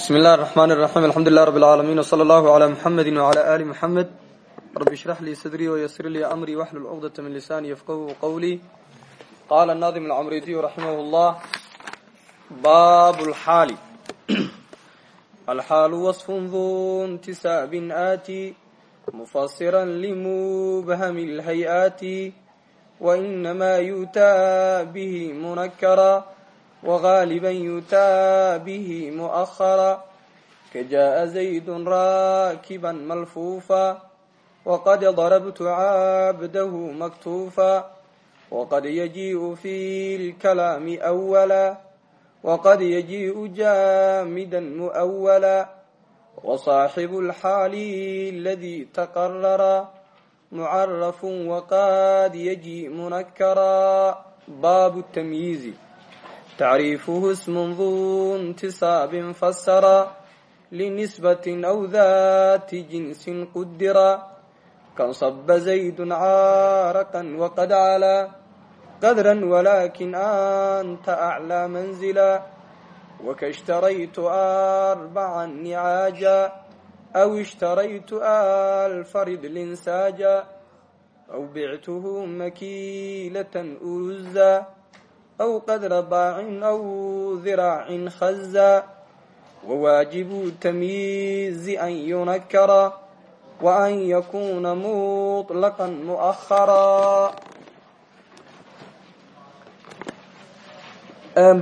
bismi اllahi الرحmn الرaحيم alxamdu لlah رb العaalamiن وslى اllah عlى mحamedi وعlى ali mحamed rbi اشhrx lii sadrii وysr lii أmrii wxlul cqdaة min lisani yfqhu qwlii qala الnadim اlcmridiy raximah اllah bab اlxaali alxaalu waصf du اntisaab aati mufasira lmubhm اlhay-aati وإnma yutaa bih munkra وغاaلبا يutaa bه مؤخرا كجاء زيد راكبا ملفوفا وقد ضربت عابده مكتوفا وقد يجيء في الكلام أولا وقد يجيء جامدا مؤولا وصاحب الحال الذي تقرر معرف وقد يجيء منكرا باب التمييز tacriifuhu ismun duu intisaabin fasara linisbatin aw dati jinsin qudira kansaba zaydun caaraqan waqad calaa qadran walakin anta aclaa manzila wakaishtaraytu arbacan nicaaja aw ishtaraytu alfarid linsaaja aw bictuhu makiilatan uruza aw qadra baacin aw diraacin khaza wawaajibu tamyiizi an yunakara wa an yakuuna muطlaqan muaharaa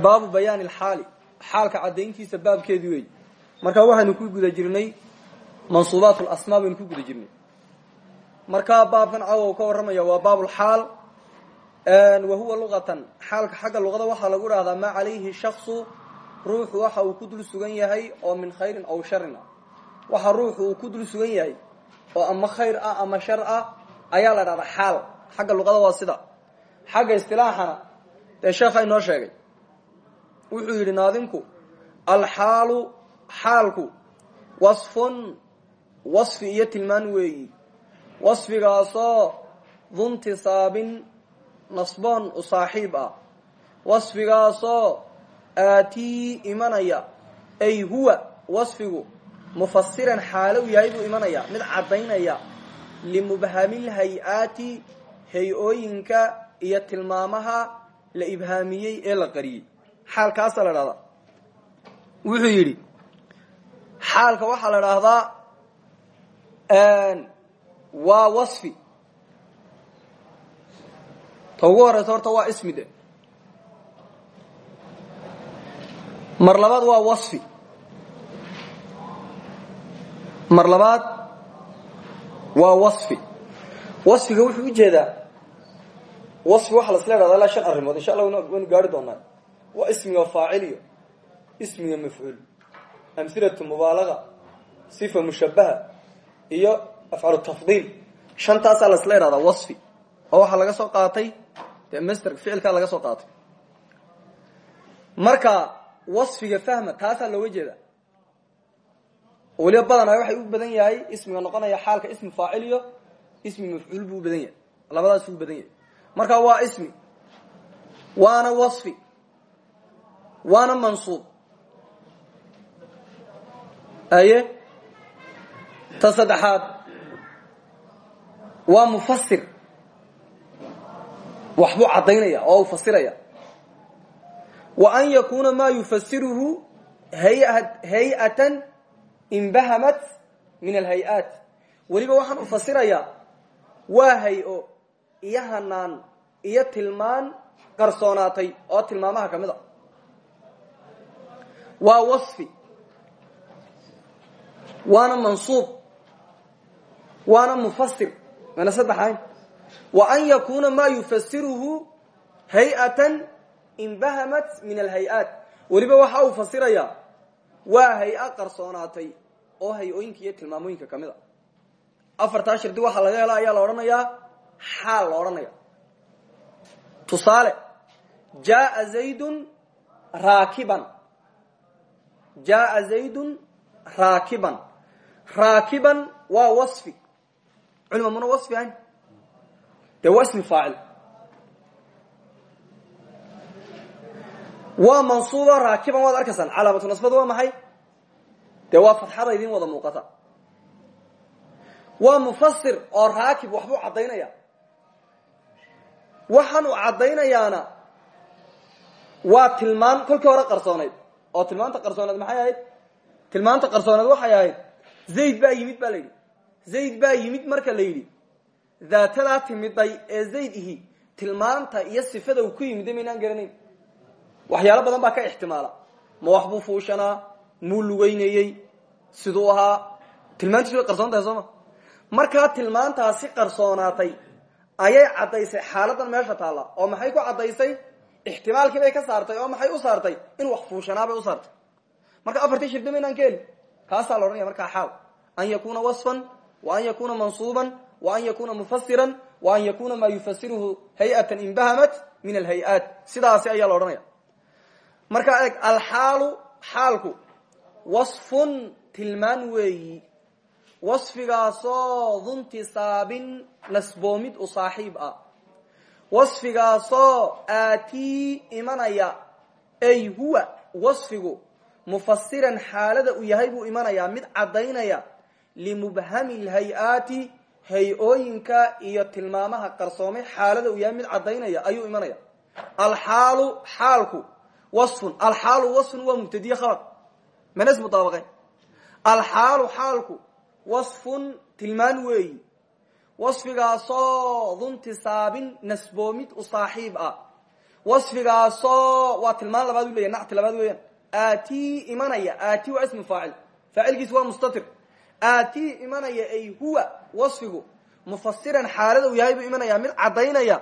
baabu bayaan alxaali xaalka caddayntiisa baabkeedi weey marka waxaynu ku guda jirnay mansuubaat lasmaa baynu ku guda jirnay markaa baabkan cawow ka warramaya waa baabulxaal lxaal wahuwa luqatan xaalka xagga luqada waxaa lagu dhahdaa maa calayhi shaksu ruuxu waxa uu ku dul sugan yahay oo min khayrin aw sharin ah waxa ruuxu uu ku dul sugan yahay oo ama khayr ah ama shar ah ayaa la dhahdaa xaal. Xagga luqada waa sida. Xagga istilaaxana dee sheekha inoo sheegay. Wuxuu yidhi naadinku alxaalu xaalku wasfun wasfi iyo tilmaan weeyi. Wasfigaasoo duntisaabin nasboon u saaxiib ah. Wasfigaasoo aatii imanaya. Ay huwa wasfigu mufasiran xaalo u yahay buu imanaya. Mid caddaynaya. Limubhamil hay'aati hay'ooyinka iyo tilmaamaha la ibhaamiyey ee la qariyey. Xaalkaasa la dhahdaa wuxuu yidhi xaalka waxaa la dhahdaa waa wasfi ta ugu waa ismi de. Waa wasfi. Mar waa wasfi. Wasfiga wuxuu u jeedaa wasfi waxaa lasla hahda ilaa shan arrimood insha allah waynu gaari doonaa. Waa ismiga faacil iyo ismiga mafcuul. Amhilatu mubaalaga sifa mushabaha iyo afcalu tafdiil. Shantaasaa lasla ihahdaa wasfi oo waxaa laga soo qaatay dee master ficilkaa laga soo qaatay. Marka wasfiga fahma taasaa looga jeeda weliba badanaa waxay u badan yahay ismiga noqonaya xaalka ismi faacil iyo ismi mafcuul buu badan yahay. Labadaasuu u badan yahay. Marka waa ismi waana wasfi waana mansuub. Aye ta saddexaad waa waxbuu caddaynaya oo fasiraya. Wa an yakuuna maa yufasiruhu hay'atan inbahamat min alhay-aat weliba waxaan u fasirayaa waa hay'o iyo hanaan iyo tilmaan qarsoonaatay oo tilmaamaha ka mid a. Waa wasfi waana mansuub waana mufasir waana saddexayn wa an yakuuna maa yufasiruhu hay'atan inbahamat min alhay-aat weliba waxa uu fasirayaa waa hay'a qarsoonaatay oo hay'ooyinka iyo tilmaamooyinka ka mid a. Afartaa shardi waxaa laga hela ayaa la odhanayaa xaal la odhanaya. Tusaale jaaa zaydun raakiban. Jaaa zaydun raakiban. Raakiban waa wasfi. Culima muna wasfi ahayn dee waa ismi faacil waa mansuubo raakiban waad arkaysaan? Calaamatu nasbada waa maxay? Dee waa fatxada idin wada muuqata waa mufasir oo raakib waxbuu caddaynaya waxaan uu caddaynayaana waa tilmaan kolkii hore qarsoonayd. Oo tilmaanta qarsooneed maxay ahayd? Tilmaanta qarsooneed waxay ahayd zayd baa yimid baa la yidhi. Zayd baa yimid marka la yidhi daatadaa timiday ee zayd ihi tilmaanta iyo sifada uu ku yimidda maynaan garanayn waxyaalo badan baa ka ixtimaala. Ma wax buu fuushanaa? Muu lugeynayey? Siduu ahaa? Tilmaantiisu way qarsoon tahay soo ma? Markaa tilmaantaasi qarsoonaatay ayay caddaysay xaaladan meesha taalla oo maxay ku caddaysay? Ixtimaalkii bay ka saartay oo maxay u saartay? In wax fuushanaabay u saartay. Marka afartii shirdi maynaan ka heli kaasaa la odhanaya markaa xaal. An yakuna wasfan wa an yakuna mansuuban wa an yakuna mufasiran wa an yakuna maa yufasiruhu hay'atan inbahamat min alhay-aat sidaasi ayaa la odhanaya. Markaa eeg alxaalu xaalku wasfun tilmaan weeyi. Wasfigaasoo duntisaabin nasboomid u saaxiib ah. Wasfigaasoo imanaya. Ay huwa wasfigu mufasiran xaalada uu yahay buu imanayaa mid caddaynaya. Limubhami lhay-aati hay'ooyinka iyo tilmaamaha qarsoomay xaalada uu yahay mid caddaynaya ayuu imanaya. Alxaalu xaalku wasfun alxaalu wasfun waa mubtadiye khabar mana ismudaabaqeen alxaalu xaalku wasfun tilmaan weeyi. Wasfigaasoo duntisaabin nasboomid u saaxiib ah. Wasfigaasoo waa tilmaan labaad u leya nacti labaad weeyaan. Aatii imanaya aati waa ismu faacil. Faacilkiisu waa mustatir aatii imanaya ay huwa wasfigu mufasiran xaalada uu yahay buu imanaya mid caddaynaya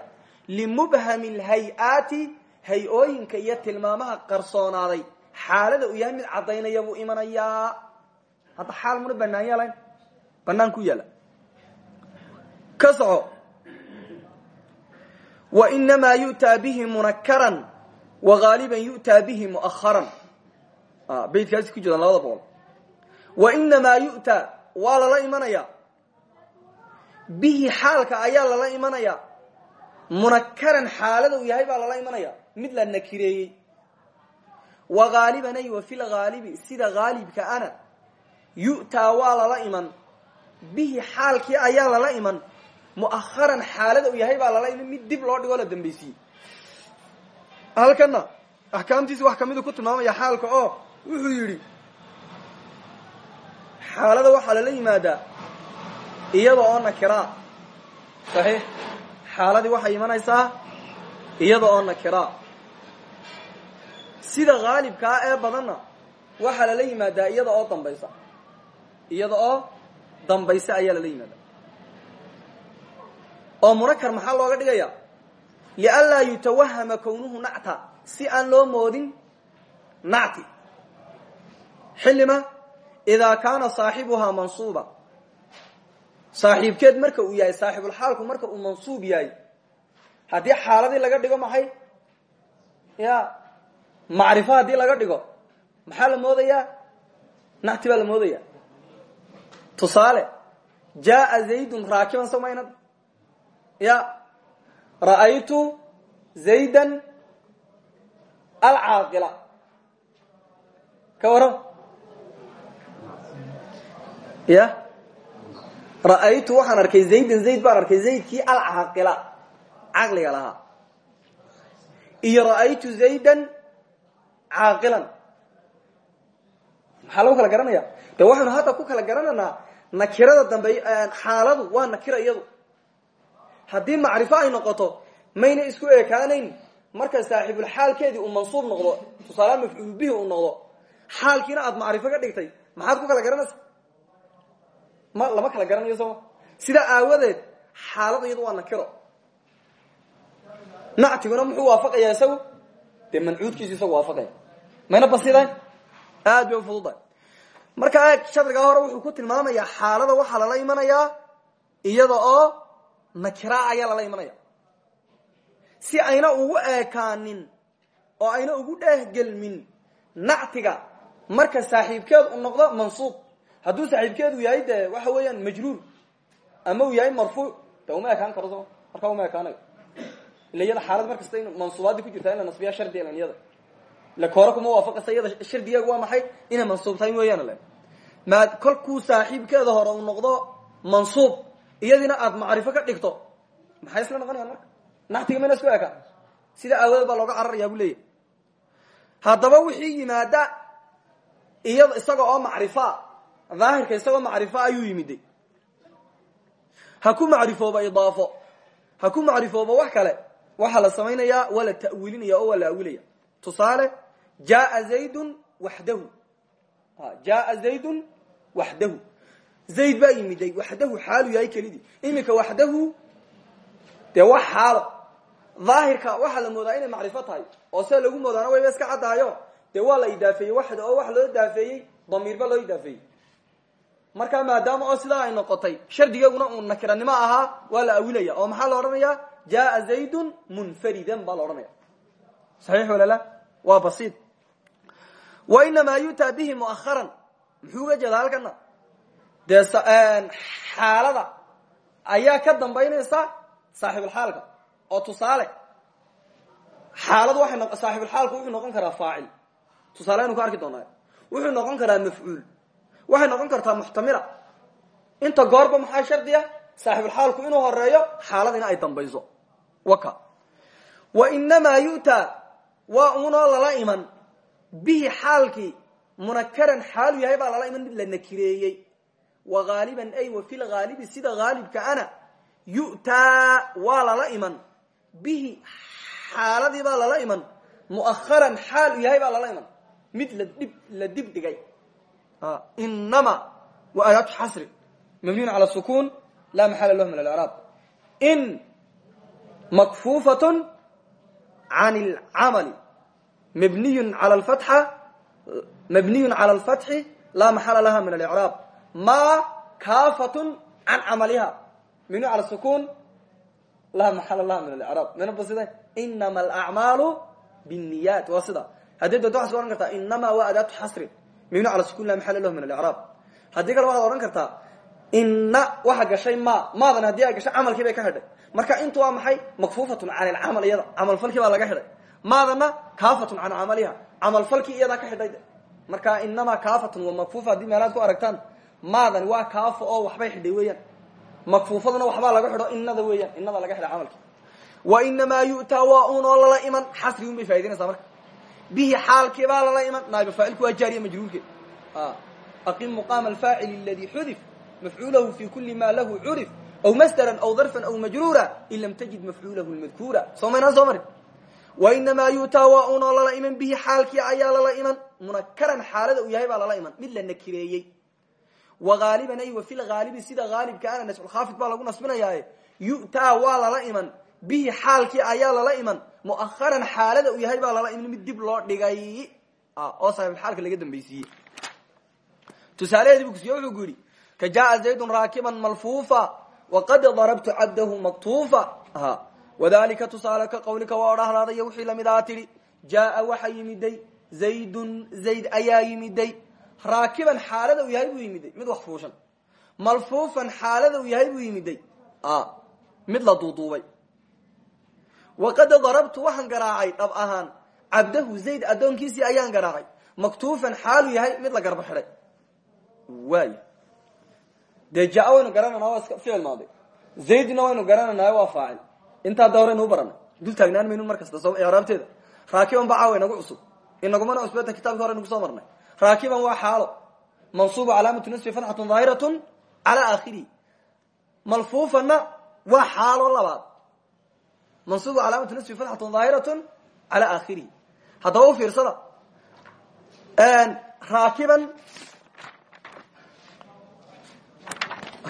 limubhami lhay-aati hay'ooyinka iyo tilmaamaha qarsoonaaday. Xaalada uu yahay mid caddaynaya buu imanayaa. Hadda xaal muna banaan yaalayn banaan ku yaalla. Ka soco. Wainamaa yu'taa bihi munakaran wagaaliban yu'taa bihi mu'aharan boqol wainamaa yu'taa waa lala imanaya. Bihi xaalka ayaa lala imanaya. Munakaran xaalada uu yahay baa lala imanaya. Mid la nakireeyey. Wagaaliban ay wa fi lgaalibi sida gaalibka ana. Yu'taa waa lala iman. Bihi xaalkii ayaa lala iman. Mu'aharan xaalada uu yahay baa lala iman. Mid dib loo dhigoo la dambaysiiyey halkana axkaamtiisi wax kamidu ku tilmaamaya xaalka oo wuxuu yidhi xaalada waxaa lala yimaadaa iyada oo nakiraa saxiix? Xaaladii waxay imanaysaa iyada oo nakiraa sida haalibkaa ee badanna waxaa lala yimaadaa iyada oo dambaysa. Iyada oo dambaysa ayaa lala yimaada oo munakar maxaa looga dhigaya lianlaa yutawahama kownuhu nacta si aan loo moodin nacti. Xillima idaa kaana saaxibuhaa mansuuba saaxiibkeed marka uu yahay saaxibulxaalku marka uu mansuub yahay haddii xaaladii laga dhigo maxay ya macrifo laga dhigo maxaa la moodayaa nacti la moodaya tusaale jaaa zaydun raakiban samaynad ya ra'aytu zaydan alcaaqila ka waran ya? Ra'aytu waxaan arkay zaydan zayd baan arkay zaydkii alcaaqila caqliga lahaa. Iyo ra'aytu zaydan caaqilan. Maxaa lagu kala garanaya de waxaynu hadda ku kala garanaynaa nakirada dambe xaaladu waa nakira iyadu. Haddii macrifo ay noqoto mayna isku ekaanayn marka saaxibulxaalkeedii uu mansuub noqdo tusaale mafcuul bihi uu noqdo xaalkiina aad macrifo ka dhigtay maxaad ku kala garanaysa ma lama kala garanayo sooma sidaa aawadeed xaalada iyadu waa nakiro. Nactiguna muxuu waafaqayaa isagu? Dee mancuudkiisu isagu waafaqaya. Mayna basidayn aad bay ufududahay marka eeg shadrigaa hore wuxuu ku tilmaamayaa xaalada waxaa lala imanayaa iyada oo nakira ayaa lala imanaya si ayna ugu eekaanin oo ayna ugu dheehgelmin nactiga marka saaxiibkeed u noqdo mansuub hadduu saaxiibkeedu yahay de waxa weeyaan majruur ama uu yahay marfuuc de uma ekaan karo uma ekaanayo ila iyada xaalad mar in mansuubaadii ku jirtaa in la nasbiya shardi lan iyada. Ila koore kuma waafaqaysa iyada shardigeegu waa maxay? Inay mansuub tahay weeyaan le maa kolkuu saaxiibkeeda hore uu noqdo mansuub iyadiina aad macrifo ka dhigto. Maxay isla noqonayaan marka? Naxtiga mayna isku eka. Sida aawadeed baa looga cararayaa buu leeyahy haddaba wixii yimaada iyad isaga oo macrifoa daahirka isagoo macrifo ayuu yimiday. Ha ku macrifooba idaafo. Ha ku macrifooba wax kale. Waxaa la samaynayaa waa la ta'wiilinaya oo waa la awilaya tusaale jaa zaydun waxdahu. Jaa zaydun waxdahu. Zayd baa yimiday waxdahu xaalu yahay kelidii. Iminka waxdahu dee wax xaalo. Daahirka waxaa la moodaa inay macrifo tahay. Oo see lagu moodaana wayba iska caddaayo dee waa la idaafeeyey waxda oo wax loo idaafeeyey damiirba loo markaa maadaama oo sidaa ay noqotay shardigeeguna uu nakiranimo ahaa waa la awilaya. Oo maxaa la odhanaya? Jaa zaydun munfaridan baa la odhanaya. Saxiix wala la waa basiid. Wa inamaa yutaa bihi muaharan muxuu uga jeedaa halkana xaalada ayaa ka dambaynaysa saaxibulxaalka oo tusaale xaaladu waay saaxibulxaalku wuxuu noqon karaa faacil. Tusaale aynu ku arki doonaa wuxuu noqon karaa mafcuul waxay noqon kartaa muxtamila inta goorba maxaa shardiya? Saaxibulxaalku inuu horeeyo xaaladina ay dambayso. Waka. Wa inamaa yu'taa waa unoo lala iman. Bihi xaalkii munakaran xaalu yahay baa lala iman mid la nakireeyey. Wa haaliban ay wa fil haalibi sida haalibka ana. Yu'taa waa lala iman. Bihi xaaladii baa lala iman. Mu'aharan xaalu yahay baa lala iman. Mid ladib la dib dhigay inama wa adaatu xasri mabniyun cala sukun laa maxala lahu min alcraab in makfuufat can اlcamali mabniyun ala fatxa mabniyun cala alfatxi laa maxala laha min alcraab ma kaafatun can camaliha mabniyu cala sukun laa maxala laha min alcraab mana basida inama alacmaalu binniyat waa sida haddii doonto waxad ka ohan kartaa inama wa adaatu xasrin mabni ala sukun la maxala lahu min alcraab haddii kale waxaad odhan kartaa inna waxa gashay ma maadan haddii ay gashay camalkii bay ka xidhay marka intu waa maxay? Makfuufatun can ilcamal iyada camalfalkii baa laga xidhay maadana kaafatun can camaliha camalfalkii iyadaa ka xidhay marka inamaa kaafatun wa makfuufa haddii meelaad ku aragtaan maadani waa kaafo oo waxbay xidhay weeyaan. Makfuufaduna waxbaa laga xidho inada weeyaan inada laga xidhay camalkii. Wa inamaa yu'taa waa un oo lala iman xasri un bay faa'idinaysaa marka bihi xaalkii baa lala iman. Naayba faacilku waa jaariya majruurke aqim muqaama alfaacil aladi xudif mafcuulahu fi kuli ma lahu curif aw masdaran aw darfan aw majruura in lam tajid mafcuulahu lmadkuura soo maynaan soo marin? Wa inamaa yu'taa waa unoo lala iman bihi xaalkii ayaa lala iman. Munakaran xaalada uu yahay baa lala iman. Mid la nakireeyey wa haaliban ay wa fil haalibi sida haalibka ana nasculkhaafid baa lagu nasbinayaaye. Yu'taa waa lala iman bihi xaalkii ayaa lala iman. Muaharan xaalada uu yahay baa lala iman. Mid dib loo dhigay. Oo saaxibulxaalka laga dambaysiiyey tusaalaheedii bu kusiye wuxuu ku ka jaaa zaydun raakiban malfuufa waqad darabtu cabdahu maktuufa. Wadalika tusaale ka qawlika waa odhahlaadaya wixii la mid aha tidhi jaaa waxa yimiday zaydun zayd ayaa yimiday. Raakiban xaalada uu yahay buu yimiday. Mid wax fuushan. Malfuufan xaalada uu yahay buu yimiday. Mid la duuduubay waqad darabtu waxaan garaacay dhab ahaan cabdahu zayd addoonkiisii ayaan garaacay maktuufan xaalu yahay mid la garba xidhay waay dee jaa waynu garananaa waa iska ficil maadi zaydna waynu garananaayo waa faacil intaa da horeynu u baranay dul taagnaan maynu mar kasta soo icraabteeda raakiban ba caawa inagu cusub inagumana cusbeta kitabki hore nagu soo marnay raakiban waa xaalo mansuubu calaamatu nasfi fatxatun daahiratun calaa mansuubu calaamatu nasfi fatxatun daahiratun calaa aakhirihi haddaba u fiirsada. Raakiban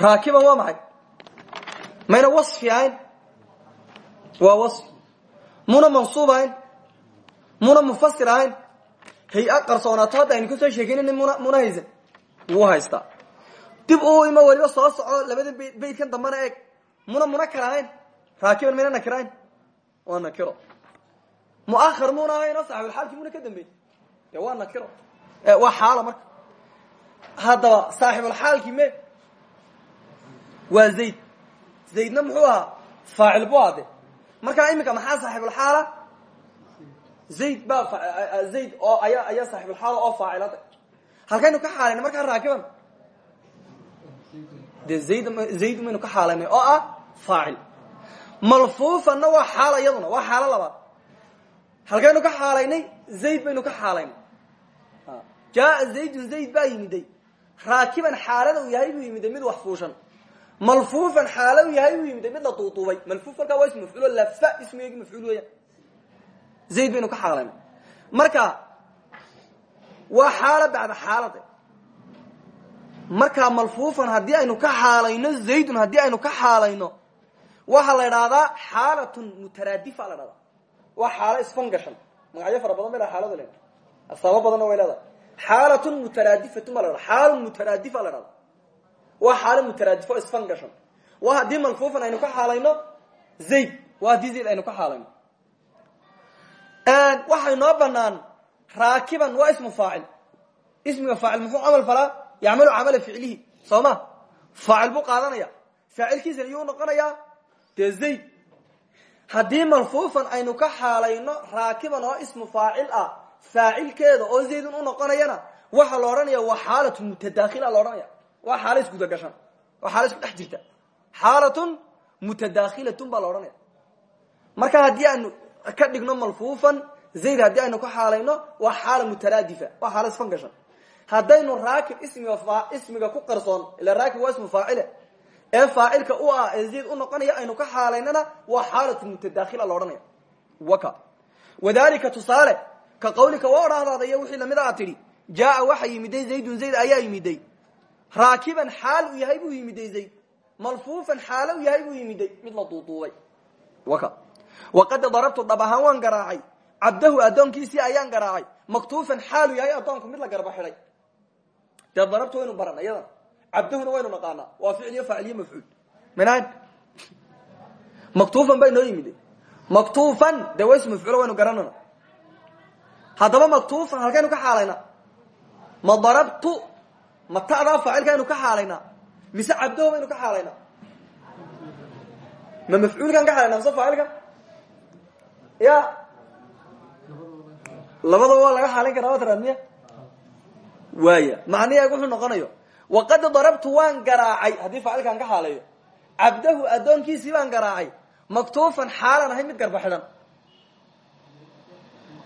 raakiban waa maxay? Mayna wasfi ahayn? Waa wasfi. Muna mansuub ahayn? Muna mufasir ahayn? Hay'a qarsoonaato hadda aynu ka soo sheekeynn muna muna haysan. Wuu haystaa. Dib u ima weliba soo soco labada b beydkan dambana eeg. Muna munakar ahayn raakiban mayna nakir ahayn waa nakiro. Muahar muna ahayn oo saaxibulxaalkii muna ka dambeey de waa nakiro. Waa xaala marka. Haddaba saaxibulxaalkii me waa zayd. Zaydna muxuu ahaa faacil bu ade markaa iminka maxaa saaxibulxaala zayd baa zayd oo ayaa ayaa saaxibulxaala oo faacilada halkaynu ka xaalayna raakiban. Dee zayd zayd maynu ka oo ah faacil malfuufanna waa xaal iyaduna waa xaalo labaad halkaynu ka xaalaynay zayd baynu ka xaalaynay. Jaaa zaydun zayd baa yimiday. Raakiban xaalada uu yahay buu yimiday mid wax fuushan. Malfuufan xaalo uu yahay yimiday mid la duuduubay malfuuf halkaa waa ism mafcuulo lafa ismigeegi mafcuul weeyaan. Zayd baynu ka xaalaynay. Marka waa xaalo bacda xaalade. Markaa malfuufan haddii aynu ka xaalayno zaydun haddii aynu ka xaalayno waxaa la idhaahdaa xaalatun mutaraadifa la dhahdaa waa xaalo isfangashan. Magacyo fara badan laha xaalada le asaamo badanna way leedahay. Xaalatun mutaraadifatun baa la dhada xaal mutaraadifa la dhahdaa waa xaalo mutaraadifo isfangashan. Waa haddii malfuufan aynu ka xaalayno zayd waa haddii zayd aynu ka xaalayno. Waxay noo banaan raakiban waa ismu faacil. Ismiga faacil muxuu camal falaa yacmalu camala ficlihi soo ma? Faacil buu qaadanaya. Faacilkiisana yuu noqonayaa dee zayd haddii aynu ka xaalayno raakiban oo ismu faacil ah faacilkeeda oo zaydun u noqonayana waxaa la odhanaya waa xaalatu mutadakhila la odhanaya waa xaalo isgudagashan waa xaalo isku dhex xaalatun mutadakhilatun baa la marka haddii aynu ka dhigno malfuufan zayd haddii aynu ka xaalayno waa xaala mutaraadifa waa xaalo isfan gashan. Haddaynu raakib ismiga ismiga ku qarsoon ila raakib waa ismu faacile ee faacilka u ah ee u noqonaya aynu ka xaalaynana waa xaalatu mutadakhila la odhanaya. Waka. Wadalika tusaale ka qawlika waa odhahdaada iyo wixii la mid a tidhi jaaa waxa yimiday zaydun zayd ayaa yimiday. Raakiban xaal uu yahay buu yimiday zayd. Malfuufan xaalo u yahay buu yimiday. Mid la duuduubay. Waka. Waqad darabtu dhab ahaan waan garaacay. Cabdahu addoonkiisii ayaan garaacay. Maktuufan xaalu yahay addoonku mid la garba xidhay dee darabtu waynu baran cabdahuna waynu naqaanaa. Waa ficiliyo faaciliyo mafcuul. Minaan. Maktuufan baa inoo yimid maktuufan dee waa ismu mafcuulo waynu garanana haddaba maktuufan halkaynu ka xaalaynaa ma darabtu ma ta'daa faacilkaynu ka xaalaynaa mise cabdahu baynu ka xaalaynaa ma mafcuulkaan ka xalayna mise faacilka? Ya. Labadaba waa laga xaalin karaa noqonayo waqad darabtu waan garaacay. Haddii faacilkaan ka xaaleeyo cabdahu addoonkiisii baan garaacay. Maktuufan xaalan ahay mid garba xidhan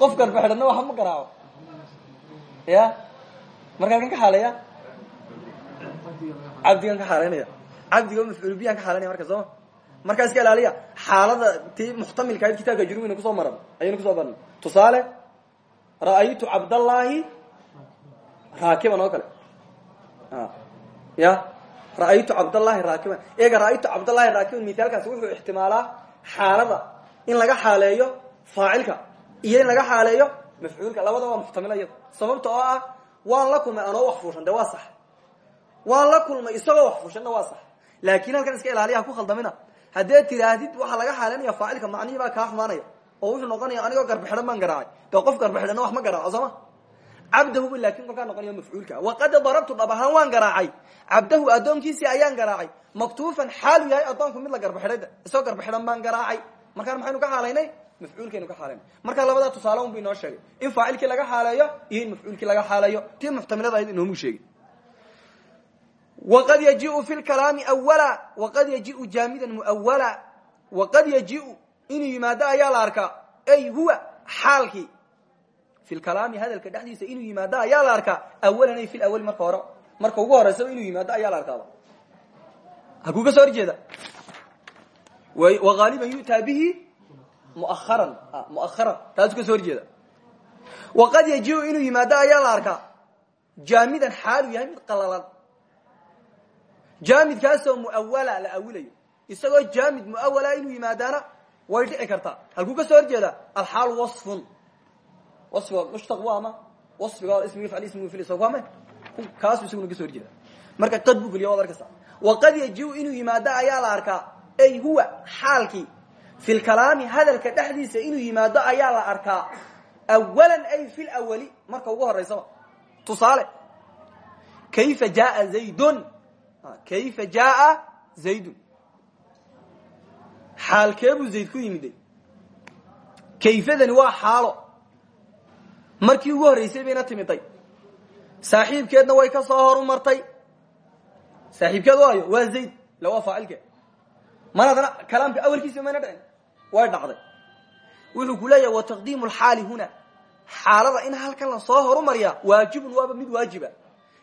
qof garba xidhanna waxa ma garaaco. Ya? Markaa kan ka xaaleeya cabdigan ka xaalaynaya cabdiga mafcuul biyaan ka xaalanaya marka sooma markaa iska ilaaliya. Xaalada tii muxtamilka ahayd kitabka jurumina ku soo maran. Ayaynu ku soo barnay. Tusaale ra'aytu cabdallaahi raakiban oo kale ya ra'aytu cabdallahi raakiban. Eega ra'aytu cabdallahi raakiban mithaalkaasi wuxuu ixtimaalaa xaalada. In laga xaaleeyo faacilka iyo in laga xaaleeyo mafcuulka. Labada waa muxtamila iyada sababta oo ah waan la kulmay anoo wax fuushan de waa sax. Waan la kulmay isagoo wax fuushanna waa sax. Laakin halkan iska ilaaliya ha ku khaldamina. Haddee tidaahdid waxaa laga xaalanaya faacilka macnihii baa kaa xumaanaya. Oo wuxuu noqonaya anigoo garba xidhan baan garaacay. Dee qof garba xidhanna wax ma garaaco sooma cabdahu laakin kolkaa noqonaya mafcuulka. Waqad darabtu dhab ahaan waan garaacay. Cabdahu addoonkiisii ayaan garaacay. Maktuufan xaalu yahay addoonku mid la garba xidhayda isagoo garba xidhan baan garaacay. Markaan maxaynu ka xaalaynay? Mafcuulkaynu ka xaalayna marka labadaa tusaale un bu inoo sheegay. In faacilkii laga xaaleeyo iyo in mafcuulkii laga xaaleeyo. Tii muxtamilada ahayd inoomu sheegay. Wqad yajiu fi lkalaami awala waqad yajiu jaamidan muawala waqad yajiu inuu yimaado ayaa la arkaa. Ay huwa xaalkii fi lkalaami hadalka dhexdiisa inuu yimaado ayaa la arkaa awalan ay fi lawali marka hore marka ugu horeysaba inuu yimaado ayaa la arkaaba halkuu ka soo horjeeda wagaaliban yu'taa bihi muaharan muaharan taasuu ka soo horjeeda waqad yajiu inuu yimaado ayaa la arkaa jaamidan xaalu yahay mid qalalan jaamidkaasoo muawala la awilayo isagoo jaamid muawala inuu yimaadaana way dhici kartaa halkuu ka soo horjeeda alxaal wasfun wasfiga mushtaq waa ma wasfiga ismigi fal ismigi fil isag waa ma kaasu isaguna ka so horjeeda marka qad buu geliya waad arkaysa waqad yajiu inuu yimaado ayaa la arkaa ay huwa xaalkii fi lkalaami hadalka dhexdiisa inuu yimaado ayaa la arkaa awalan ay fi lawali marka ugu horeysaba tusaale kayfa jaa zaydun kayfa jaaa zaydun xaalkeebuu zayd ku yimiday kayfadani waa xaalo markii ugu horreysay bayna timiday saaxiibkeedna way ka soo horu martay saaxiibkeed waa zayd ila waa faacilke mar haddana kalaamka awalkiisa mayna dhicin way dhacday. Wuxuu ku wa taqdiimu lxaali huna. Xaalada in halkan la soo horumariya waajibun waaba mid waajiba.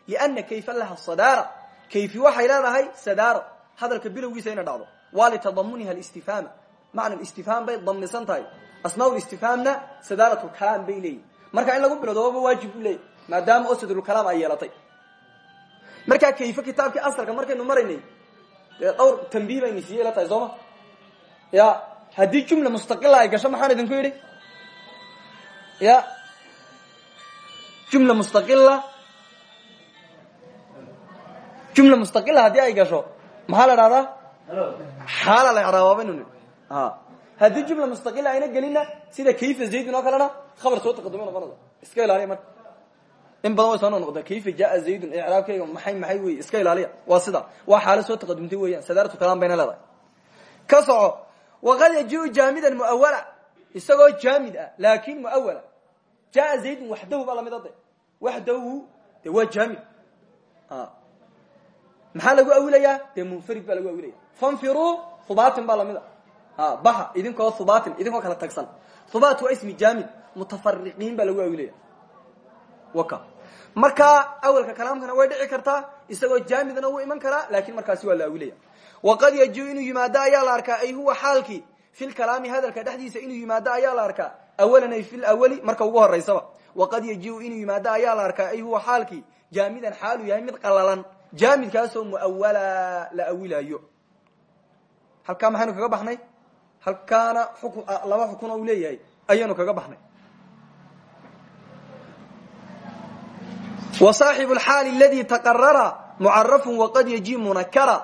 Liana kayfa laha sadaara. Kayfi waxay leedahay sadaaro. Hadalka bilowgiisa ina dhacdo. Waa litadamuniha alistifhaama macna istifhaam bay damisan tahay. Asmaa istifhaamna sadaarat lkalaam bay leeyihiin marka in lagu bilowdo waaba waajib u leeyahy maadaama osadulkalaam ay yeelatay. Markaa kayfe kitaabkii asalka markaynu maraynay dee dhowr tambiih bayna siiye la tahay sooma ya haddii jumla mustaqila ay gasho maxaan idinku yidhi? Ya jumla mustaqila jumla mustaqila haddii ay gasho maxaa la dhahdaa xaala la icraabaabaynu nii haddii jumla mustaqila ayna gelinna sida kayfa zaydin oo kalena khabar soo taqadumay noqonaysa iska ilaaliya marka in badan way soo noqnoqdaa kayfa jaa zaydun icraabkayga maxay maxay wey iska ilaaliya. Waa sida. Waa xaalo soo taqadumtay weeyaan. Sadaaratu kalaan bayna leedahay. Ka soco waqad yajiu jaamidan muawala isagoo jaamid ah laakin muawala jaa zaydun waxdahu baa la mid ade waxdahu de waa jaamid. Maxaa lagu awilayaa dee munfarid baa lagu awilaya. Fanfiruu hubaatin baa la mid a baha idinkoo hubaatin idinkoo kala tagsan. Hubaat waa ismi jaamid mutafariqiin baa lagu awilaya. Waka. Markaa awalka kalaamkana way dhici kartaa isagoo jaamidna wuu iman karaa laakiin markaasi waa la awilaya. Waqad yajiu inuu yimaado ayaa la arkaa ay huwa xaalkii fi lkalaami hadalka dhexdiisa inuu yimaado ayaa la arkaa. Awalan ay fi lawali marka ugu horeysaba waqad yajiu inuu yimaado ayaa la arkaa ay huwa xaalkii jaamidan xaaluu yahay mid qalalan jaamidkaasoo muawala la awilayo halkaa maxaynu kaga baxnay halkaana xukun laba xukun uu leeyahay ayaynu kaga baxnay. Wa saaxibu lxaali aladi taqarara mucarafun waqad yaji munakara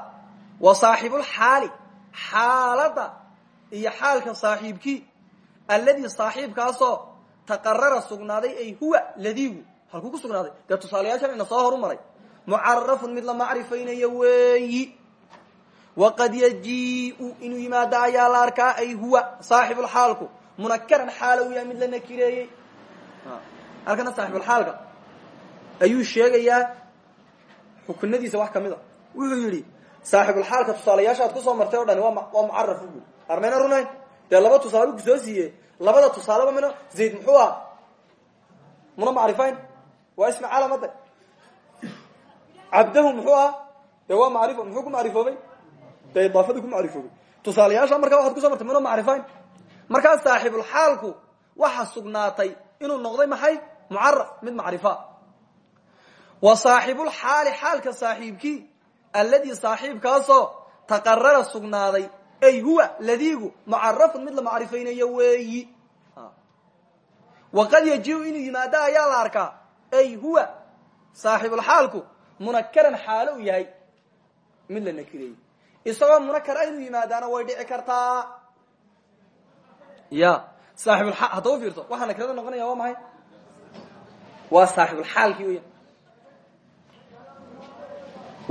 wa saaxibulxaali xaalada iyo xaalka saaxiibkii alladii saaxiibkaasoo taqarara sugnaaday ay huwa ladiigu halkuu ku sugnaaday. Dee tusaalayaashan ina soo horu maray mucarafun mid la macrifaynayo weeyi waqad yajiu inuu yimaado ayaa la arkaa ay huwa saaxibulxaalku munakaran xaala u yahay mid la nakireeyey halkana saaxibulxaalka ayuu sheegayaa xukunadiisa wax ka mid a wuxuu yidhi saaxibulxaalka tusaalayaasha ad ku soo martay o dhani waa mucaraf u guri armayna runayn dee laba tusaale ku soo siiye labada tusaaleba mina zayd muxuu ah muna macrifayn waa ismi cabdahu muxuu ah dee waa macrifo muxuu dee idaafadii ku macrifoobay tusaalayaasha markaa waxaad kuso martay muna macrifayn. Markaa saaxibulxaalku waxa sugnaatay inuu noqday maxay? Mucaraf mid macrifa. Wa saaxibulxaali xaalka saaxiibkii alladii saaxiibkaasoo taqarara sugnaaday ay huwa ladiigu mucarafun mid la macrifaynayo weeyi. Waqad yajiu inuu yimaado ayaa la arkaa ay huwa saaxibulxaalku munakaran xaalo u yahay mid la nakireeyey isagoo munakar inuu yimaadaana way dhici kartaa. Ya saaxibulxaal hadda u fiirto waxaa nakirada noqonaya waa maxay? Waa saaxibulxaalkii weya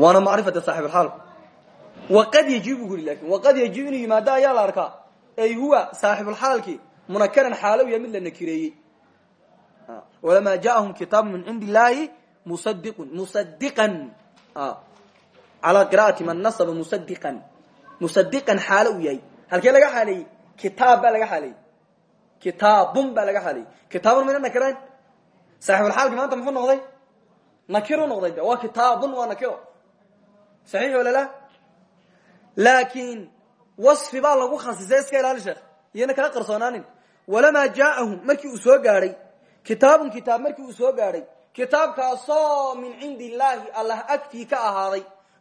waana macrifata saaxibulxaalku waqad yajibu guri laakiin waqad yajibu inuu yimaado ayaa la arkaa. Ay huwa saaxibulxaalkii munakaran xaalo u yahay mid la nakireeyey. Walamaa jaahum kitaabu min cindi illaahi musadiqun musadiqan calaa qira'ati man nasaba musadiqan musadiqan xaalo uu halkee laga xaaleeyey kitaab baa laga xaaleeyey kitaabun baa laga xaaleeyey kitaabun mayna nakirayn saaxibulxaalki maanta muxuu noqday? nakiru noqday de waa kitaabun waa nakiro. saxiix walala laakiin wasfi baa lagu khasisay iska ilaali sheekh. iyana kaa qarsoonaanin. walamaa jaa'ahum markii uu soo gaadhay kitaabun kitaab markii uu soo gaadhay kitaabkaasoo min cindi allah agtii ka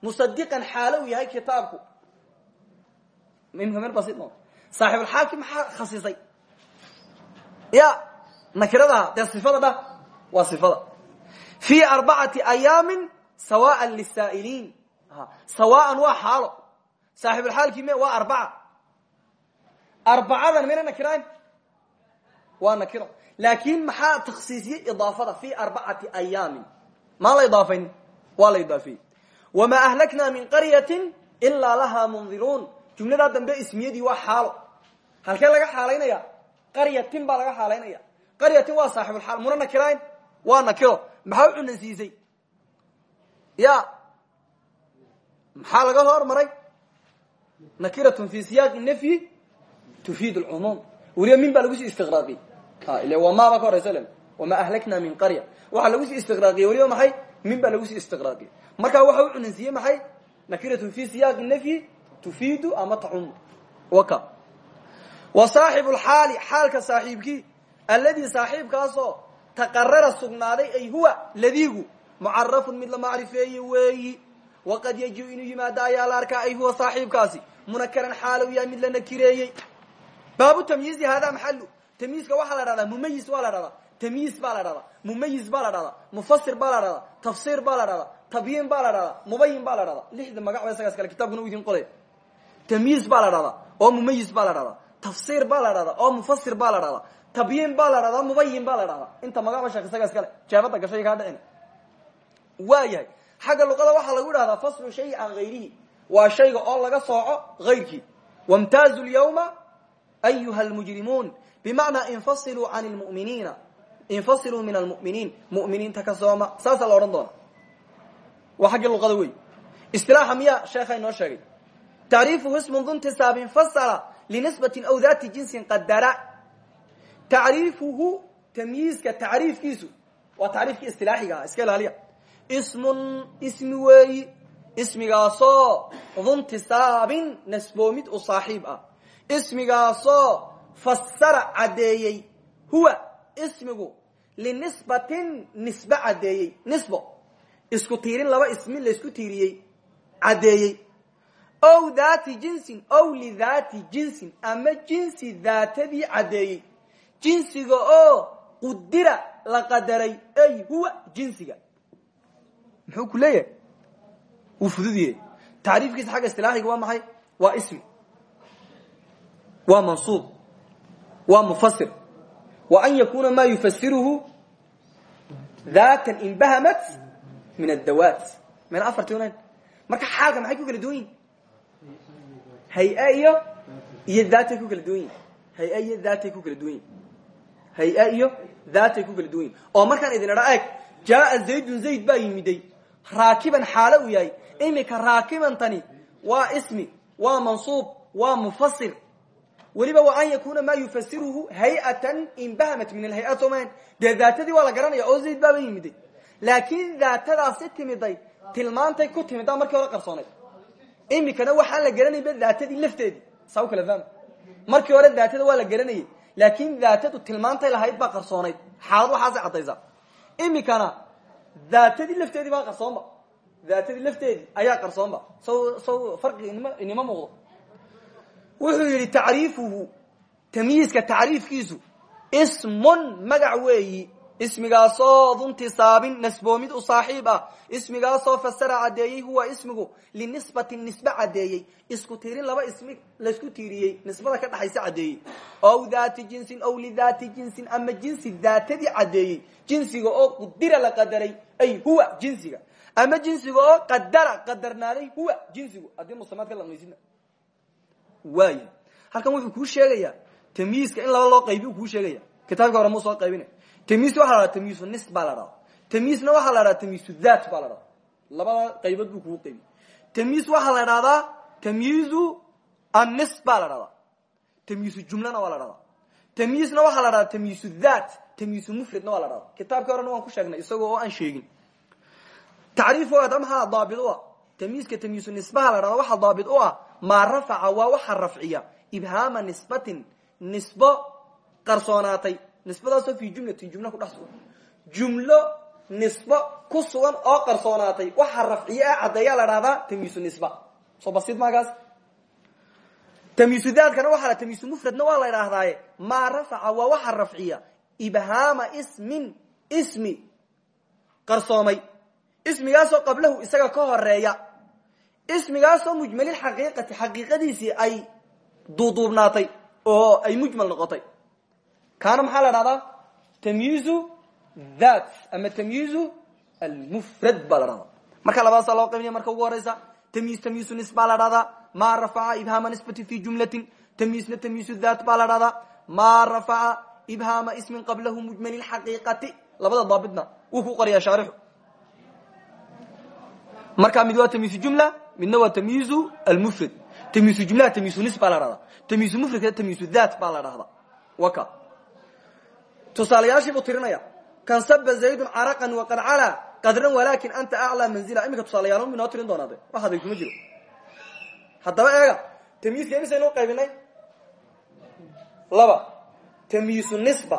musadiqan xaalo uu yahay kitaabku. Saaxibulxaalki maxaa khasisay. Ya nakiradaha dee sifada dhah waa sifada. Fii arbacati ayaamin sawaan lisaa'iliin sawaan waa xaalo. Saaxibulxaalkii me waa arbaca arbacadan mayna nakiraan? Waa nakiro. Laakin maxaa taksiisiyey idaafada? Fi arbacati ayaamin. Maan la idaafaynin? Waa la idaafiyey wamaa ahlakna min qaryatin ilaa lahaa mundiruun jumladaa dambe ismiyadii waa xaalo halkee laga xaalaynaya qaryatin baa laga xaalaynaya qaryatin waa saaxibulxaal muna nakirayn waa nakiro maxaa u cunansiisay ya maxaa laga hormaray nakiratun fi siyaaqi nafyi tufiid lcumuum weliba min baa lagu sii istiqraaqiyey ile waa maaba ka horaysa len wamaa ahlakna min qarya waxaa lagu sii istiqraaqiyey weliba maxay min baa lagu sii istiqraaqiyey marka waxa u cunansiiyey maxay? Nakiratun fi siyaaqi nafyi tufiidu ama tacumu waka. Wa saaxibu lxaali xaalka saaxiibkii alladii saaxiibkaasoo taqarara sugnaaday ay huwa ladiigu mucarafun mid la macrifeeye weeyi. Waqad yajiu inuu yimaado ayaa la ay huwa saaxiibkaasi. Munakaran xaalow yahay mid la nakireeyey. Baabu hada maxalu tamyiizka waxaa la dhahdaa mumayis waa la dhahdaa tamyiis baa mumayis baa la dhahdaa mufasir baa la dhahdaa tafsiir tabyiin baa mubayin baa lixda magac ba isagaas kale kitabkuna idin qolaya tamyiis baa oo mumayis baa la dhahdaa oo mufasir baa la dhahdaa mubayin baa inta magacba sheekh isagaas kale jaabada gashay kaa dhicin. Waa yahay luqada waxaa lagu dhahdaa faslu shay can hayrihi waa shayga oo laga sooco hayrkii wamtaazu lyawma ayuha almujrimuun. Bimacnaa infasiluu can lmuminiina infasiluu min almuminiin muminiinta ka sooma. Saasaa la odhan doona waa xaggii luqada wey istilaaxa miya sheekha inoo sheegay. Tacriifuhu ismun duntisaabin fasala linisbatin aw dati jinsin qadara tacriifuhu tamyiizka tacriifkiisu waa tacriifkii istilaaxiga ah iska ilaaliya. Ismun ismi weeyi ismigaasoo duntisaabin nasboomid u saaxiib ah. Ismigaasoo fasara caddeeyey. Huwa ismigu linisbatin nisbe caddeeyey nisbo isku tiirin laba ismi laysku tiiriyey caddeeyey. Ow daati jinsin ow lidaati jinsin ama jinsi daatadii caddeeyey. Jinsiga oo qudira la qadaray ay huwa jinsiga. Muxuu ku leeyahay? Fududyahay tacriifkiisa xagga istilaaxiga waa maxay? Waa ismi. Waa mansuub. Waa mufasir wa an yakuna ma yufasiruhu datan inbahamat min adawaat meel afarti n marka xaalka maxay ku kala duwan yihiin hay'a iyo iyo daatay ku kala duwan yihiin hay'a iyo daatay ku kala duwan yihiin hay'a iyo daatay ku kala duwan yihiin oo markaan idin idha eeg jaaa zaydun zayd baa yimiday raakiban xaalo uu yahay imika raakibantani waa ismi waa mansuub waa mufasir weliba wa an yakuna ma yufasiruhu hay'atan inbahamat min alhay-at sooma dee daatadii waa la garanaya oo zayd baaba yimiday laakiin daatadaasi timiday tilmaantay ku timida markii hore qarsoonay. Imikana waxaan la garanaynba daatadii lafteedii. Saa u kala fahma. Markii hore daatada waa la garanayay laakin daatadu tilmaantay lahayd baa qarsoonayd xaalad waxaasay caddaysaa. Imikana daatadii lafteedii baa qarsoonba. Daatadii lafteedii ayaa qarsoonba. Saw saw farqi inima inima muuqdo. Wuxuu yidhi tacriifuhu tamyiizka tacriifkiisu ismun magac weeyi ismigaasoo duntisaabin nasboomid u saaxiib ah ismigaasoo fasara caddeeyey huwa ismigu linisbatin nisbe caddeeyey. Isku tiirin laba ismi laysku tiiriyey nisbada ka dhaxaysa caddeeyey. Ow daati jinsin ow lidaati jinsin ama jinsi daatadii caddeeyey. Jinsiga oo qudira la qadaray ay huwa jinsiga. Ama jinsiga oo qadara qadarnaaday huwa jinsigu. Haddii musamaadka laqmaysidna waay halkan wuxuu kuu sheegayaa tamyiiska in laba loo qaybi kuu sheegaya soo tamyiis waxa la dhaha tamyiisu nis baa la dhaha tamyiisna waxaa la dhaha tamyiisu that baa la dhaha labada qaybood buu kugu qaybi tamyiis waxaa la dhahdaa tamyiizu annis baa la dhahdaa tamyiisu jumlana waa la dhahdaa tamyiisna waxaa la dhahdaa tamyiisu that tamyiisu mufradna waa la dhahdaa kitaabkii horena waan ku sheegnay isagoo oo aan sheegin tacriifooda maxaa daabit u ah tamyiiska tamyiisu nisbaha la dhahdaa waxaa daabit u ah maa rafaca waa waxa rafciya ibhaama nisbatin nisbo qarsoonaatay nisbadaasoo fi jumlatin jumla ku dhex sugan. Jumlo nisbo ku sugan oo qarsoonaatay. Waxa rafciye ee caddeeya la dhahdaa tamyiisu nisba. Soo basid maagaas? Tamyiisu daadkana waxaa la tamyiisu mufradna waa la idhaahdaaye. Maa rafaca waa waxa rafciya. Ibhaama ismin ismi qarsoomay. Ismigaasoo qablahu isaga ka horreeya ismigaasoo mujmalil xaqiiqati xaqiiqadiisii ay duuduubnaatay oo ay mujmal noqotay kaana maxaa la dhahdaa tamyiizu that ama tamyiizu almufrad baa la dhahdaa marka labadaasa loo qaybinaya marka ugu horeysa tamyiis tamyiisu nis baa la dhahdaa maa rafaca ibhaama nisbati fi jumlatin. Tamyiisna tamyiisu that baa la dhahdaa maa rafaca ibhaama ismin qablahu mujmali xaqiiqati labada daabitna wuu ku qorayaa shaarixu markaa mid waa tamyiisu jumla midna waa tamyiizu almufrad. Tamyiizu jumlaha tamyiizu nis baa la dhahdaa tamyiizu mufradka tamyiizu daat baa la dhahdaa waka tusaalayaashiibuu tirinaya kan saba zaydun caraqan waqad calaa qadran walakin anta aclaa manzila iminka tusaalayaal minoo tirin doonaa de wax aday kuma jiro. Haddaba eega tamyiiska imisaynu qaybinay. Laba tamyiisu nisba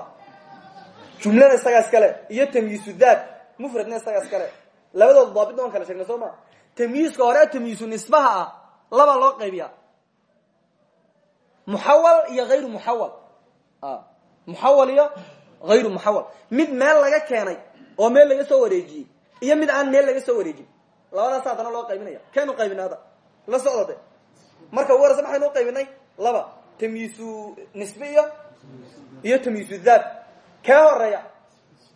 jumlana isagaa iskale iyo tamyiisu daat mufradna isagaa iskale labadooda daabidna waan kala sheegnay soo ma? Tamyiiska hore tamyiisu nisbaha ah labaa loo qaybiyaa. Muxawal iyo hayru muxawal. Muxawal iyo hayru muxawal mid meel laga keenay oo meel laga soo wareejiyey iyo mid aan meel laga soo wareejin labadaas haddana loo qaybinaya kaynu qaybinaada la socdo de marka ugu horeysa maxaynu qaybinay laba tamyiisu nisbe iyo iyo tamyiisu daat kee horreeya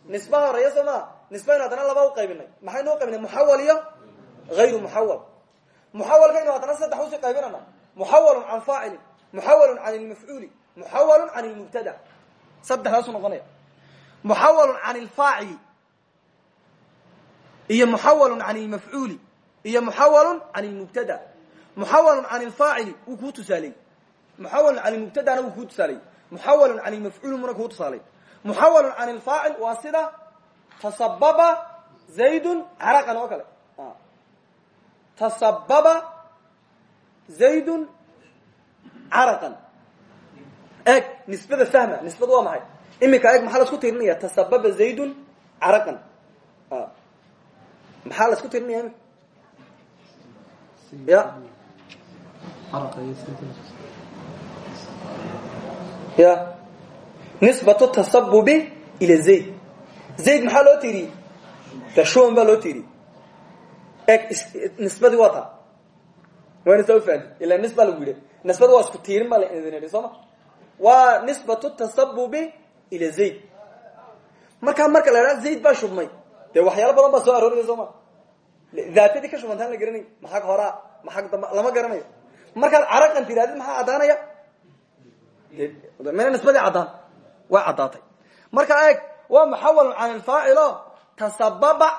nisbaha horreeya soo maa nisbaynu laba u qaybinay maxaynu qaybinay muxawal iyo hayru muxawal muxawalkaynu haddana saddex u sii qaybinana muxawalun can faacilin muxawalun can ilmafcuuli muxawalun can ilmubtada saddexdaasu noqonaya. Muxawalun can ilfaacili iyo muxawalun can ilmafcuuli iyo muxawalun can ilmubtada muxawalun can ilfaacili wuu kuu tusaaley muxawalun can ilmubtadana wuu kuu tusaaley muxawalun can ilmafcuuli muna kuu tusaaley muxawalun can ilfaacil waa sida tasababa zaydun caraqan oo kale. Tasababa zaydun caraqan eeg nisbada fahma nisbadu waa maxay? Iminka eeg maxaa la isku tirinaya tasababa zaydun caraqan. Maxaa la isku tirinaya imika ya. Ya. Nisbatu tasabubi ila zayd. Zayd maxaa loo tiiriyey gashuwan baa loo tiiriyey eeg nisbadii waa taa waana saa ufahanti ila nis baa lagu yidhi. Nisbada waa isku tiirin baa laidin idhi soo ma waa nisbatu tasabubi ila zayd. Markaa marka la idhaha zayd baa shubmay. Dee waxyaalo badan baa soo arooraya soo ma? Daatadii ka shubantaan la garanay maxag horaa? Maxag damba lama garanayo. Markaad caraqan tirahdid maxaa caddaanaya? Mina nisbadii caddaan. Way caddaatay. Marka eeg waa muxawalun can ilfaacilo tasababa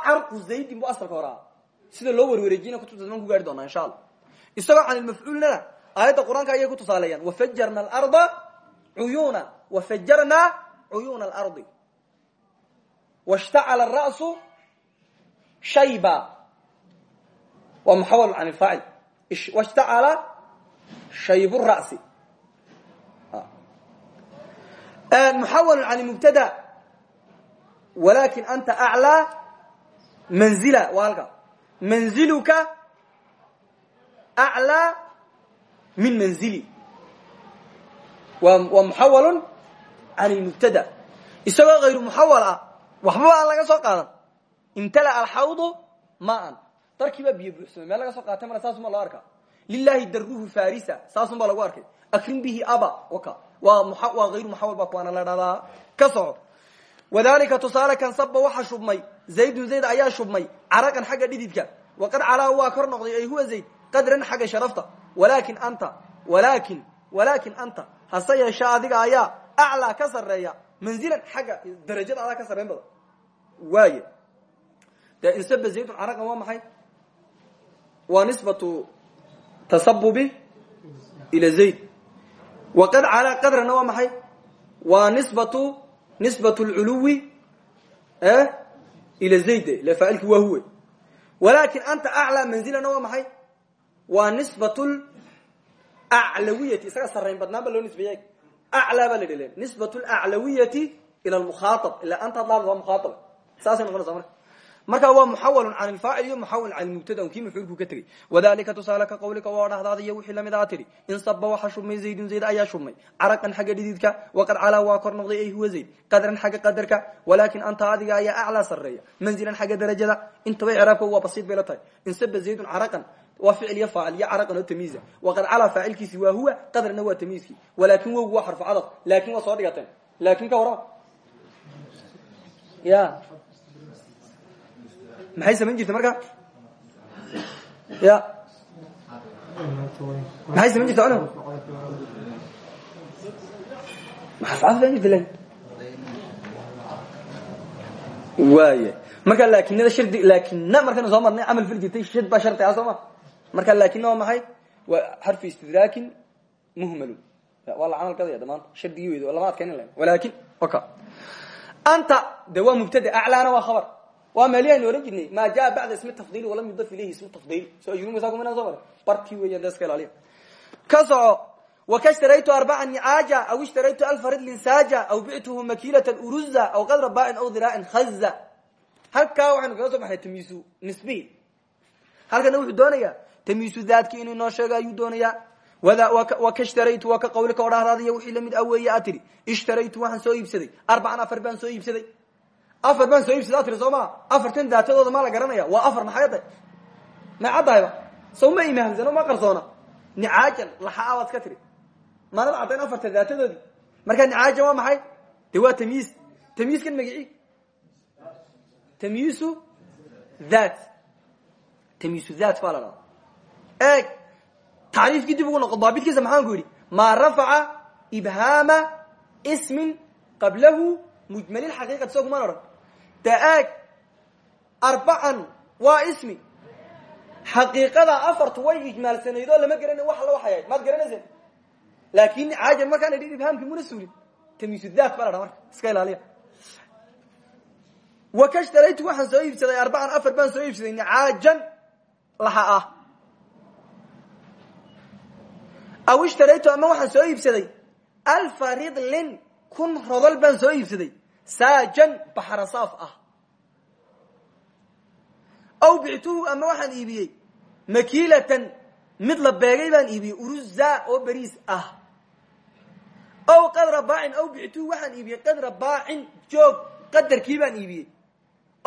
sida loo warwareejina kutubtaman ku gaari doonaa insha allah. Isagoo can ilmafcuulnana aayadda qur'aanka ayay ku tusaaleeyaan wafajarna alarda cuyuuna wafajarnaa cuyuuna alardi. Washtacala ara'su shayba. Waa muxawalun can ilfaacil washtacala shayb ra'si muxawalun can mubtada. Walakin anta aclaa manzila waa halka manziluka aclaa min waa muxawalun can ilmubtada isagoo hayru muxawal ah waxbaba aan laga soo qaadan. Imtala alxawdu maan. Darkii baa biyo buuxsamay meel laga soo qaatay mara saasuma loo arkaa. Lilahi daruhu farisa saasun baa lagu arkay. Akrim bihi aba waka. Waa hayru muxawal baa kuwaana la dhahdaa. Ka soco wadalika tusaale kan saba waxa shubmay zaydun zayd ayaa shubmay caraqan xagga dhididka. Waqad calaa waa kor noqday ay huwa zayd qadran xagga sharafta. Walakin anta walakin walakin anta hase yeeshe adiga ayaa aclaa ka sareeya manzilan xagga darajada adaa ka sarreyn badan waaye dee insaba zaydun caraqan waa maxay? Waa nisbatu tasabubi ila zayd. Waqad calaa qadrana waa maxay? Waa nisbatu nisbatu lculuwi ila zayd ila faacilki waa huwe. Walakin anta aclaa manzilana waa maxay? Waa nisbat aclawiyati isaga sarrayn badnaan ba loo nisbeeyey aclaa baa la dhile nisbat laclawiyati ila lmukhaaab ila anta hadlaad waa mukhaaab saasay noqonaysaa marka marka waa muxawalun can ilfaacil iyo muxawal can mubtada kii mafcuulku ka tegey wadalika tusaale ka qawlika waa dhahdaada iyo wixii la mid aa tidhi in saba waxa shubmay zaydun zayd ayaa shubmay caraqan xagga dhididka waqad calaa waa kor noqday ay huwa zayd qadran xagga qadarka walakin anta adiga ayaa aclaa sareeya manzilan xagga darajada intaba icraabka waa basiid bay la tahay in saba zaydun caraqan waa ficil iyo faacil iyo caraqan oo tamiiza waqad calaa faacilkiisi waa huwa qadrana waa tamiiskii walakin wowgu waa xarfu cadaf laakin waa soo dhigateen. Laakin ka warama ya. Maxay samayn jirtay marka? Ya. Maxay samayn jirta culm maxaafcad samayn jirta laakiin waaya marka laakinada shardi laakina markaynu soo marnay camal fili jirtay shad baa shardi ah soo ma marka laakina waa maxay? Waa xarfu istidraakin muhmalun waa la camal gadaya damaanta shardigii weyd lama adkaynin la walakin oka. Anta de waa mubtada aclaana waa khabar. Waa meeliyaynu ohan jirnay maa jaa bacda ismi tafdili walam yudaf ilayhi ismu tafdili so ajrumasa kumina soo mara barkii weyan de iska ilaaliya. Ka soco wakashtaraytu arbaca nicaaja aw ishtaraytu alfa ridlin saaja aw bictuhu makiilatan uruza aw qadra baain aw dhiraacin khaza halkaa waxaynu kaga soo baxnay tamyiisu nisbihi halkana wuxuu doonayaa tamyiisu daadki inuu inoo sheego ayuu doonayaa wakashtaraytu waa ka qawlika odhahdaadiyo wixii la mid a weeye a tiri ishtaraytu waxaan soo iibsaday arbacan afar baan soo iibsaday afar baan soo iibsaday a tiri soo maa afartan daatadooda maa la garanaya waa afar maxayada may caddahayba saw ma imahamsano ma qarsoona nicaajan laxaa baad ka tiri maadama caddayn afarta daatadoodii markaa nicaajan waa maxay de waa tamyiis tamyiiskan magicii tamyiisu that tamyiisu that baa eeg. Tacriifkii dib ugu noqo daabitkiisa maxaan ku yidhi? Maa rafaca ibhaama ismin qablahu mujmalilxaqiiqati soo kumaan odhan. De eeg. Arbacan waa ismi. Xaqiiqada afartu way ijmaalsanayd oo lama garanay wax alla waxay ahayd. Maad garanayseen? Laakin caajan markaan idhi ibhaamkii muna suulin. Tamyiisu that baa la dhaha marka iska ilaaliya. Wakashtaraytu waxaan soo iibsaday arbacan afar baan soo iibsaday nicaajan laxa ah aw ishtaraytu ama waxaan soo iibsaday. Alfa ridlin kun rodol baan soo iibsaday. Saajan baxrasaaf ah. Aw bictuhu ama waxaan iibiyey. Makiilatan mid la beegay baan iibiyey. Uruza oo beriis ah. Aw qadra baacin aw bictuhu waxaan iibiyey. Qadra baacin joog qadarkii baan iibiyey.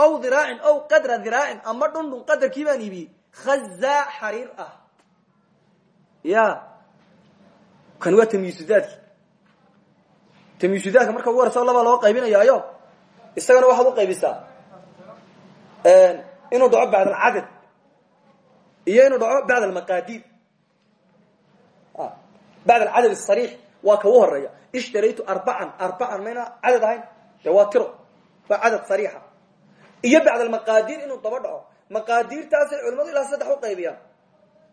Aw dhiraacin aw qadra dhiraacin ama dhundhun qadarkii baan iibiyey. Khazaa xariir ah. Ya kan waa tamyiisudaadki tamyiisudaadka marka ugu horeysa labaa loo qaybinayaayo isagana waxaad u qaybisaa inuu dhaco bacd alcadad iyo inuu dhaco bacd almaqaadiir bacd alcadad asariix waa ka u horreeya ishtaraytu arbacan arbacan mayna cadad ahayn? De waa tiro waa cadad sariixa. Iyo bacd almaqaadiir inuu daba dhaco. Maqaadiirtaasay culimadu ilaa saddex u qaybiyaan.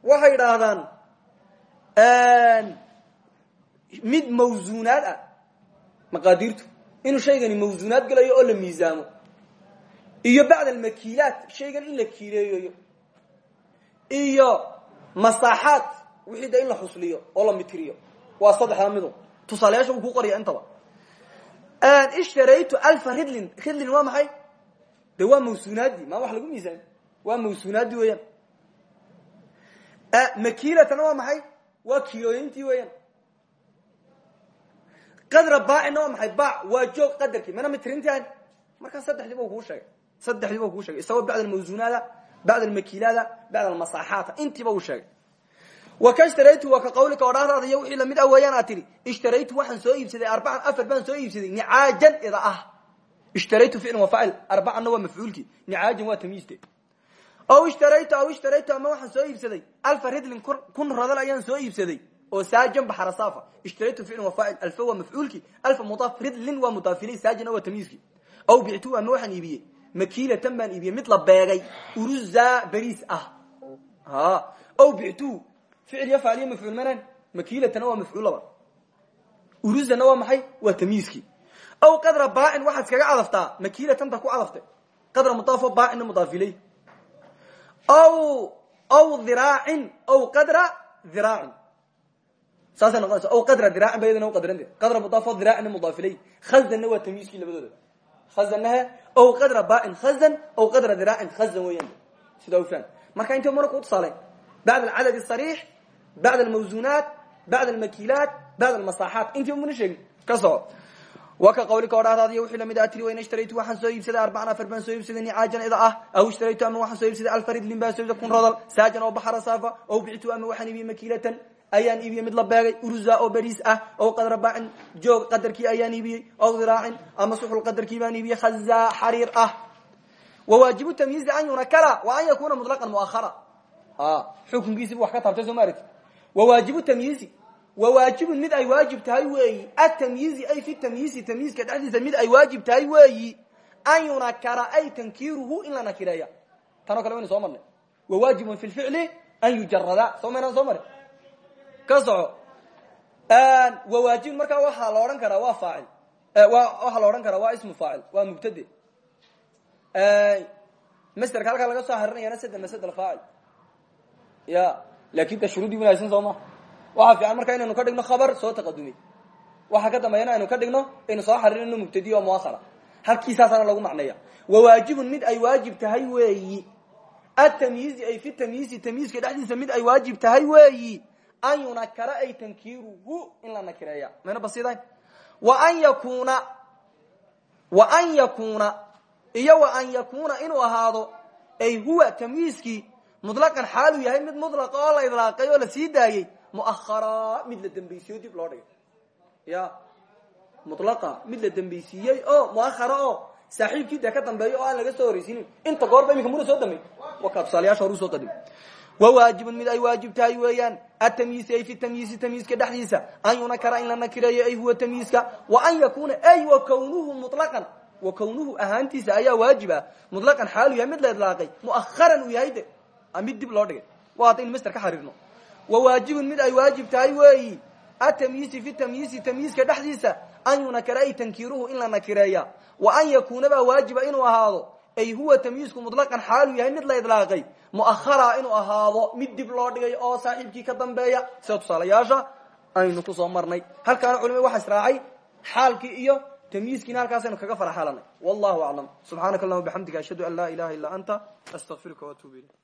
Waxay idhaahdaan mid mawsuunaad ah maqaadiirtu inuu shaygani mawsuunaad gelayo oo la miisaamo iyo bacd almakiilaat shaygan in la kiileeyayo iyo masaaxaad wixii da in la xusliyo oo la mitiriyo waa saddexdaa midu. Tusaalayaasha uu ku qoraya intaba. Ishtaraytu alfa ridlin ridlin waa maxay? De waa mawsuunaadii maa wax lagu miisaami waa mawsuunaadii weeyaan. Makiilatana waa maxay? Waa kilooyintii weeyaan qadra baacina waa maxay? Baac waa joog qadarkii. Mana mitrinti ahayn markaa saddexdiiba kuu sheegay. Saddexdiiba kuu sheegay. Isagoo bacd almawsuunaada bacd almakiilaada bacd almasaaxaata intiiba uu sheegay. Waka ishtaraytu waa ka qawlika odhaahdaada iyo wixii la mid ah weeyaan aad tidhi ishtaraytu waxaan soo iibsaday arbacan afar baan soo iibsaday nicaajan ida ah. Ishtaraytu ficlan waa faacil arbacanna waa mafcuulkii nicaajan waa tamyiiste aw ishtaraytu aw ishtaraytu ama waxaan soo iibsaday alfa ridlin kun rodal ayaan soo iibsaday oo saajan baxrasafa ishtaraytu ficlan waa faacil alfa waa mafcuulkii alfa mudaaf ridlin waa mudaaf ilay saajana waa tamyiiskii aw bictu ama waxaan iibiyey makiilatan baan iibiyey mid la beegay. Uruza beriis ah. Aw bictu ficil iyo faaciliyo mafcuul manan makiilatana waa mafcuul laba. Uruzana waa maxay? Waa tamyiiskii aw qadra baacin waxaad iskaga cadaftaa? Makiilatanta ku cadaftay. Qadra mudaafo baacinna mudaaf ilay aw aw dhiraacin aw qadra dhiraacin saasay noqonaysa aw qadra dhiraacin ba yadana u qadrante qadra mudaafo dhiraacinna mudaaf ilay khazanna waa tamyiiskii labadooda. Khazannaha aw qadra baacin khazan aw qadra dhiraacin khazan weeyaan sidaa u faham marka intii mana ku tusaalayn bacd alcadad asariix bacd almawsuunaat bacd almakiilaat bacd almasaaxaat. Intii mana sheegin ka soco wa ka qawlika odhahdaadiyo wixii la mid a tiri wayna ishtaraytu waxaan soo iibsaday arbacan afar baan soo iibsaday nicaajan ida ah. Aw ishtaraytu ama waxaan soo iibsaday alfa ridlin baan soo iibsaday kun rodal saajan oo baxara saafa aw bictu ama waxaan iibiyey makiilatan ayaan iibiyey mid la beegay uruza oo beriis ah aw qadra baacin joog qadarkii ayaan iibiyey aw dhiraacin ama suxul qadarkii baan iibiyey khazaa xariir ah. Wawaajibu tamyiizi an yunakala wa an yakuna mutlaqan muahara xukunkiisibu wax ka taabtay soo ma aragti? Wawaajibu tamyiizi wawaajibun mid ay waajib tahay weeyi. Atamyiizi ay fi tamyiizi tamyiizka dhexdiisa mid ay waajib tahay weeyi. An yunakara ay tankiiruhu in la nakireeya. Tanoo kale waynu soo marnay. Wawaajibun fi lficli an yujarada soo maynaan soo mari ka soco wawaajibun markaa waxaa la odhan karaa waa faacil. Waxaa la odhan karaa waa ismu faacil waa mubtade masterka halkaa laga soo harinayana sade masd alfaacil ya laakiin de shuruudii wanaagsan soo ma. Waxaa fiican marka inaynu ka dhigno khabar soo taqadumay waxaa ka dambeeyana aynu ka dhigno aynu soo xarinayno mubtadiy oo muahara halkiisaasaana lagu macneeya. Wawaajibun mid ay waajib tahay weeyi. Atamyiizi ay fi tamyiizi tamyiizka dhexdiisa mid ay waajib tahay weeyi an yunakara ay tankiruhu in la nakireeya. Mayna basidayn wa an yakuna wa an yakuna iyo wa an yakuna inuu ahaado ay huwa tamyiizkii mutlaqan xaalu yahay mid mutlaqa oo la idlaaqay oo la sii daayey muahara mid la dembeysiyo dib loo dhigay. Ya mutlaqa mid la dembeysiiyey oo muahara oo saaxiibkii dee ka dambeeyo oo aan laga soo horeysiinin inta goorba imika muna soo damey wakaa tusaalayaasha horu soo qadim wawaajibun mid ay waajib tahay weeyaan. Atamyiisi ay fi tamyiisi tamyiiska dhexdiisa. An yunakara in la nakireeyo ay huwa tamyiiska wa an yakuna ay wa kawnuhu mutlaqan. Wa kawnuhu ahaantiisa ayaa waajib ah mutlaqan xaalu yahay mid la idlaaqay. Muaharan uu yahay de. Mid dib loo dhigay wa haddaynu master ka xariirno wawaajibun mid ay waajib tahay weeyi. Atamyiisi fi tamyiisi tamyiiska dhexdiisa. An yunakara ay tankiruhu in la nakireeya. Wa an yakuna baa waajiba inuu ahaado ay huwa tamyiisku mutlaqan xaalu yahay mid la idlaaqay. Muahara inuu ahaado mid dib loo dhigay oo saaxiibkii ka dambeeya. Sida tusaalayaasha aynu ku soo marnay. Halkaana culimad waxa israacay xaalkii iyo tamyiiskiina halkaasaynu kaga faraxalanay wallahu aclam subxaanaka allahuma bixamdika ashhadu an laa ilaha illa anta astaqfiruka waatubu ilayk